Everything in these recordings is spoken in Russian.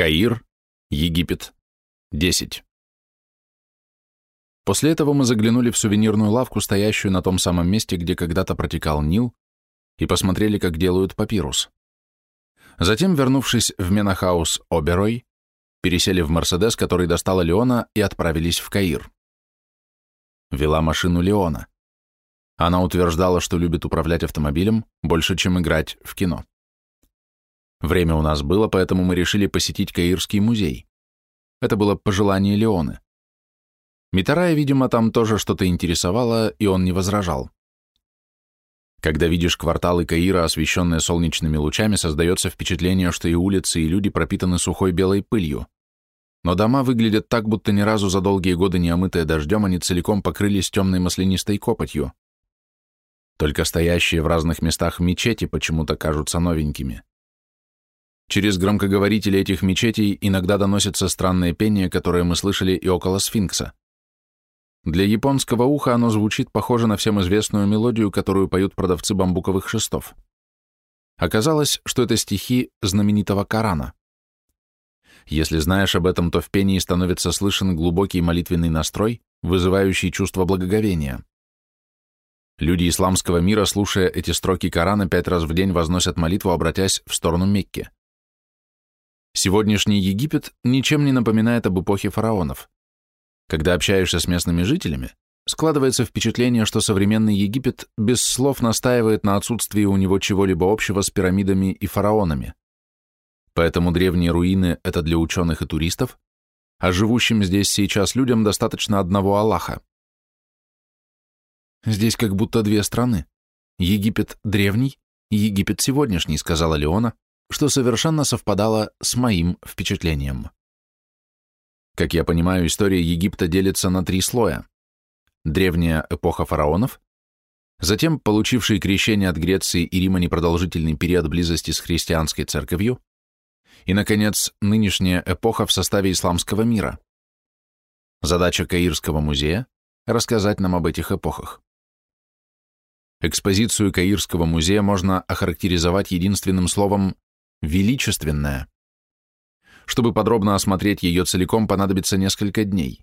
Каир, Египет, 10. После этого мы заглянули в сувенирную лавку, стоящую на том самом месте, где когда-то протекал Нил, и посмотрели, как делают папирус. Затем, вернувшись в Менахаус Оберой, пересели в Мерседес, который достала Леона, и отправились в Каир. Вела машину Леона. Она утверждала, что любит управлять автомобилем больше, чем играть в кино. Время у нас было, поэтому мы решили посетить Каирский музей. Это было пожелание Леоны. Митарая, видимо, там тоже что-то интересовало, и он не возражал. Когда видишь кварталы Каира, освещенные солнечными лучами, создается впечатление, что и улицы, и люди пропитаны сухой белой пылью. Но дома выглядят так, будто ни разу за долгие годы не омытые дождем, они целиком покрылись темной маслянистой копотью. Только стоящие в разных местах мечети почему-то кажутся новенькими. Через громкоговорители этих мечетей иногда доносятся странные пение, которое мы слышали и около сфинкса. Для японского уха оно звучит похоже на всем известную мелодию, которую поют продавцы бамбуковых шестов. Оказалось, что это стихи знаменитого Корана. Если знаешь об этом, то в пении становится слышен глубокий молитвенный настрой, вызывающий чувство благоговения. Люди исламского мира, слушая эти строки Корана, пять раз в день возносят молитву, обратясь в сторону Мекки. Сегодняшний Египет ничем не напоминает об эпохе фараонов. Когда общаешься с местными жителями, складывается впечатление, что современный Египет без слов настаивает на отсутствии у него чего-либо общего с пирамидами и фараонами. Поэтому древние руины — это для ученых и туристов, а живущим здесь сейчас людям достаточно одного Аллаха. Здесь как будто две страны. Египет древний и Египет сегодняшний, сказала Леона, что совершенно совпадало с моим впечатлением. Как я понимаю, история Египта делится на три слоя. Древняя эпоха фараонов, затем получивший крещение от Греции и Рима непродолжительный период близости с христианской церковью, и, наконец, нынешняя эпоха в составе исламского мира. Задача Каирского музея – рассказать нам об этих эпохах. Экспозицию Каирского музея можно охарактеризовать единственным словом «величественная». Чтобы подробно осмотреть ее целиком, понадобится несколько дней.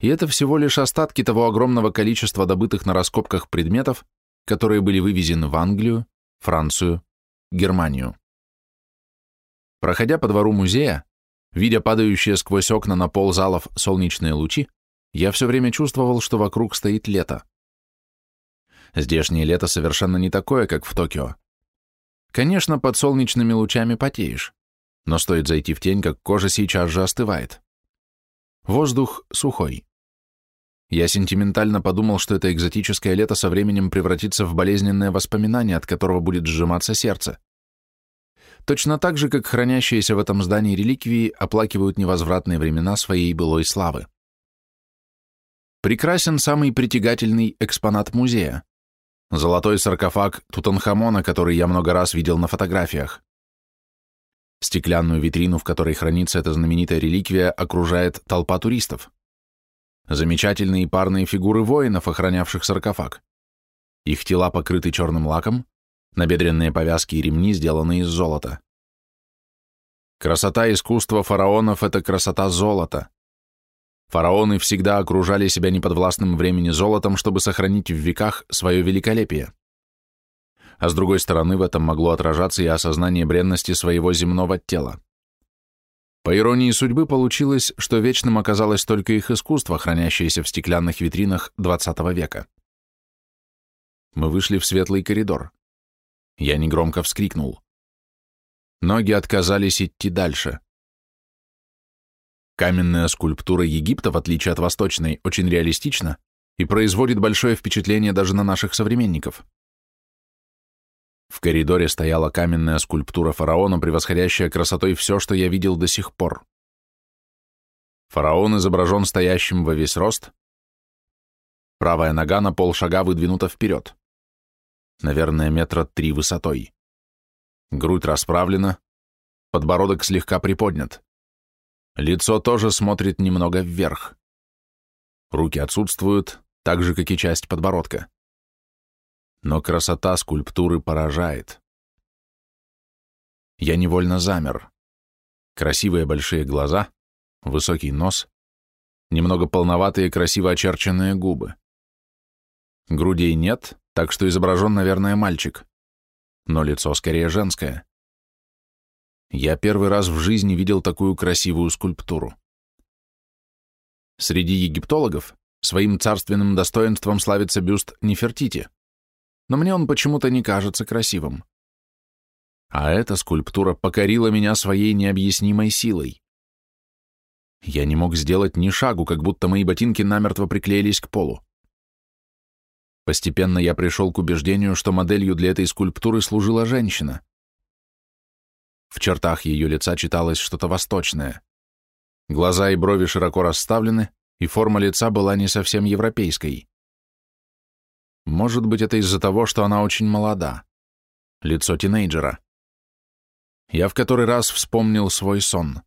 И это всего лишь остатки того огромного количества добытых на раскопках предметов, которые были вывезены в Англию, Францию, Германию. Проходя по двору музея, видя падающие сквозь окна на пол залов солнечные лучи, я все время чувствовал, что вокруг стоит лето. Здешнее лето совершенно не такое, как в Токио. Конечно, под солнечными лучами потеешь но стоит зайти в тень, как кожа сейчас же остывает. Воздух сухой. Я сентиментально подумал, что это экзотическое лето со временем превратится в болезненное воспоминание, от которого будет сжиматься сердце. Точно так же, как хранящиеся в этом здании реликвии оплакивают невозвратные времена своей былой славы. Прекрасен самый притягательный экспонат музея. Золотой саркофаг Тутанхамона, который я много раз видел на фотографиях. Стеклянную витрину, в которой хранится эта знаменитая реликвия, окружает толпа туристов. Замечательные парные фигуры воинов, охранявших саркофаг. Их тела покрыты черным лаком, набедренные повязки и ремни сделаны из золота. Красота искусства фараонов — это красота золота. Фараоны всегда окружали себя неподвластным времени золотом, чтобы сохранить в веках свое великолепие а с другой стороны в этом могло отражаться и осознание бренности своего земного тела. По иронии судьбы получилось, что вечным оказалось только их искусство, хранящееся в стеклянных витринах XX века. Мы вышли в светлый коридор. Я негромко вскрикнул. Ноги отказались идти дальше. Каменная скульптура Египта, в отличие от восточной, очень реалистична и производит большое впечатление даже на наших современников. В коридоре стояла каменная скульптура фараона, превосходящая красотой все, что я видел до сих пор. Фараон изображен стоящим во весь рост. Правая нога на полшага выдвинута вперед. Наверное, метра три высотой. Грудь расправлена, подбородок слегка приподнят. Лицо тоже смотрит немного вверх. Руки отсутствуют, так же, как и часть подбородка но красота скульптуры поражает. Я невольно замер. Красивые большие глаза, высокий нос, немного полноватые красиво очерченные губы. Грудей нет, так что изображен, наверное, мальчик, но лицо скорее женское. Я первый раз в жизни видел такую красивую скульптуру. Среди египтологов своим царственным достоинством славится бюст Нефертити, но мне он почему-то не кажется красивым. А эта скульптура покорила меня своей необъяснимой силой. Я не мог сделать ни шагу, как будто мои ботинки намертво приклеились к полу. Постепенно я пришел к убеждению, что моделью для этой скульптуры служила женщина. В чертах ее лица читалось что-то восточное. Глаза и брови широко расставлены, и форма лица была не совсем европейской. Может быть, это из-за того, что она очень молода. Лицо тинейджера. Я в который раз вспомнил свой сон.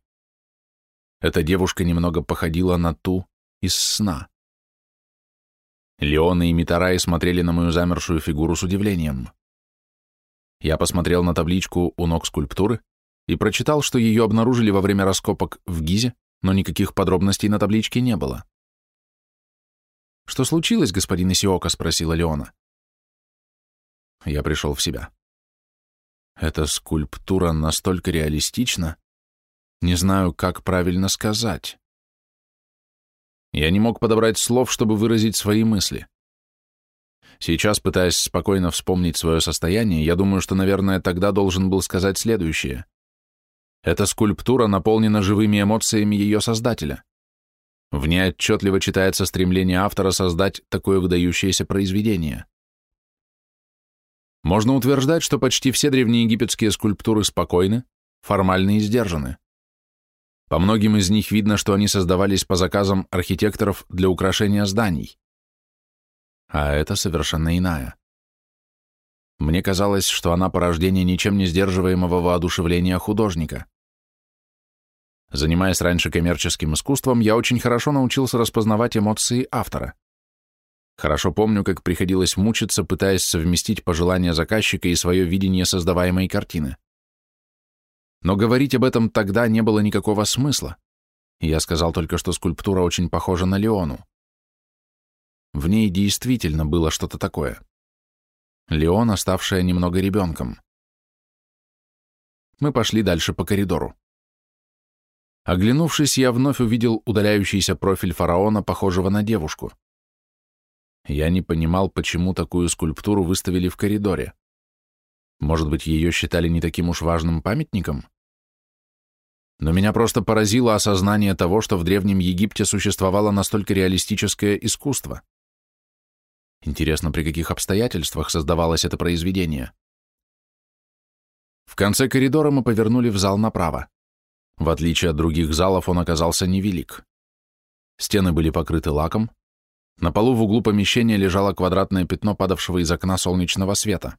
Эта девушка немного походила на ту из сна. Леоны и Митараи смотрели на мою замершую фигуру с удивлением. Я посмотрел на табличку у ног скульптуры и прочитал, что ее обнаружили во время раскопок в Гизе, но никаких подробностей на табличке не было. «Что случилось, господин Исиока?» — спросила Леона. Я пришел в себя. Эта скульптура настолько реалистична, не знаю, как правильно сказать. Я не мог подобрать слов, чтобы выразить свои мысли. Сейчас, пытаясь спокойно вспомнить свое состояние, я думаю, что, наверное, тогда должен был сказать следующее. Эта скульптура наполнена живыми эмоциями ее создателя. В ней отчетливо читается стремление автора создать такое выдающееся произведение. Можно утверждать, что почти все древнеегипетские скульптуры спокойны, формальны и сдержаны. По многим из них видно, что они создавались по заказам архитекторов для украшения зданий. А это совершенно иная. Мне казалось, что она порождение ничем не сдерживаемого воодушевления художника. Занимаясь раньше коммерческим искусством, я очень хорошо научился распознавать эмоции автора. Хорошо помню, как приходилось мучиться, пытаясь совместить пожелания заказчика и свое видение создаваемой картины. Но говорить об этом тогда не было никакого смысла. Я сказал только, что скульптура очень похожа на Леону. В ней действительно было что-то такое. Леон, оставшая немного ребенком. Мы пошли дальше по коридору. Оглянувшись, я вновь увидел удаляющийся профиль фараона, похожего на девушку. Я не понимал, почему такую скульптуру выставили в коридоре. Может быть, ее считали не таким уж важным памятником? Но меня просто поразило осознание того, что в Древнем Египте существовало настолько реалистическое искусство. Интересно, при каких обстоятельствах создавалось это произведение? В конце коридора мы повернули в зал направо. В отличие от других залов, он оказался невелик. Стены были покрыты лаком. На полу в углу помещения лежало квадратное пятно падавшего из окна солнечного света.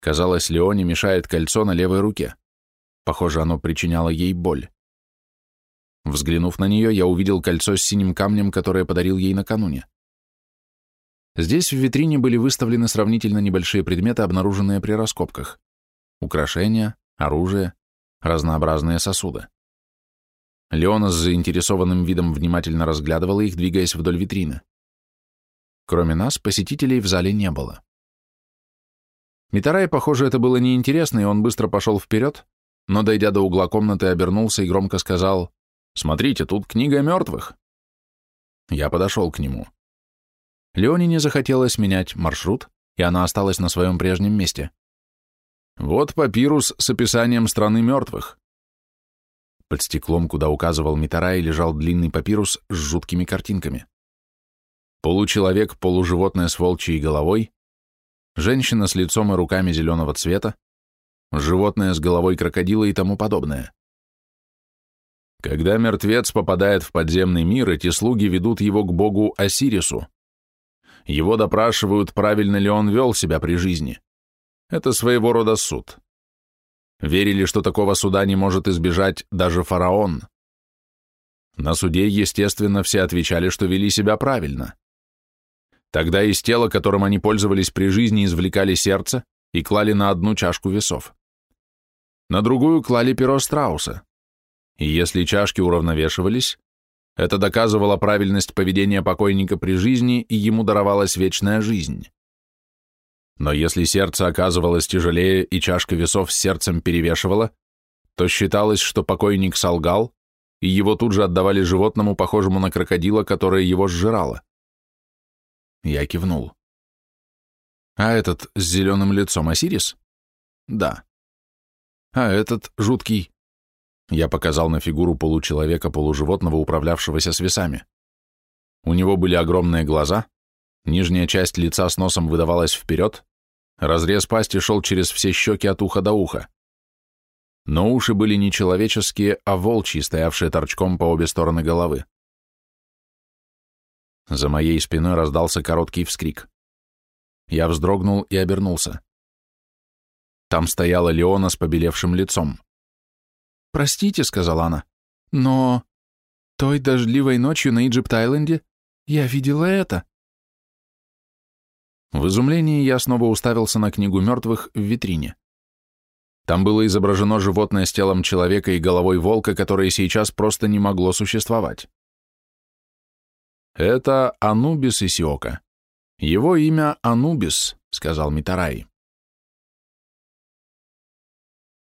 Казалось, Леоне мешает кольцо на левой руке. Похоже, оно причиняло ей боль. Взглянув на нее, я увидел кольцо с синим камнем, которое подарил ей накануне. Здесь в витрине были выставлены сравнительно небольшие предметы, обнаруженные при раскопках. Украшения, оружие, разнообразные сосуды. Леона с заинтересованным видом внимательно разглядывала их, двигаясь вдоль витрины. Кроме нас, посетителей в зале не было. Митарай, похоже, это было неинтересно, и он быстро пошел вперед, но, дойдя до угла комнаты, обернулся и громко сказал, «Смотрите, тут книга мертвых». Я подошел к нему. Леоне не захотелось менять маршрут, и она осталась на своем прежнем месте. Вот папирус с описанием страны мертвых. Под стеклом, куда указывал Митарай, лежал длинный папирус с жуткими картинками. Получеловек, полуживотное с волчьей головой, женщина с лицом и руками зеленого цвета, животное с головой крокодила и тому подобное. Когда мертвец попадает в подземный мир, эти слуги ведут его к богу Осирису. Его допрашивают, правильно ли он вел себя при жизни. Это своего рода суд. Верили, что такого суда не может избежать даже фараон. На суде, естественно, все отвечали, что вели себя правильно. Тогда из тела, которым они пользовались при жизни, извлекали сердце и клали на одну чашку весов. на другую клали перо страуса. И если чашки уравновешивались, это доказывало правильность поведения покойника при жизни, и ему даровалась вечная жизнь. Но если сердце оказывалось тяжелее и чашка весов с сердцем перевешивала, то считалось, что покойник солгал, и его тут же отдавали животному, похожему на крокодила, которое его сжирало. Я кивнул. А этот с зеленым лицом Осирис? Да. А этот жуткий? Я показал на фигуру получеловека-полуживотного, управлявшегося с весами. У него были огромные глаза, нижняя часть лица с носом выдавалась вперед, разрез пасти шел через все щеки от уха до уха. Но уши были не человеческие, а волчьи, стоявшие торчком по обе стороны головы. За моей спиной раздался короткий вскрик. Я вздрогнул и обернулся. Там стояла Леона с побелевшим лицом. «Простите», — сказала она, — «но той дождливой ночью на Иджипт-Айленде я видела это». В изумлении я снова уставился на книгу мертвых в витрине. Там было изображено животное с телом человека и головой волка, которое сейчас просто не могло существовать. «Это Анубис Исиока. Его имя Анубис», — сказал Митарай.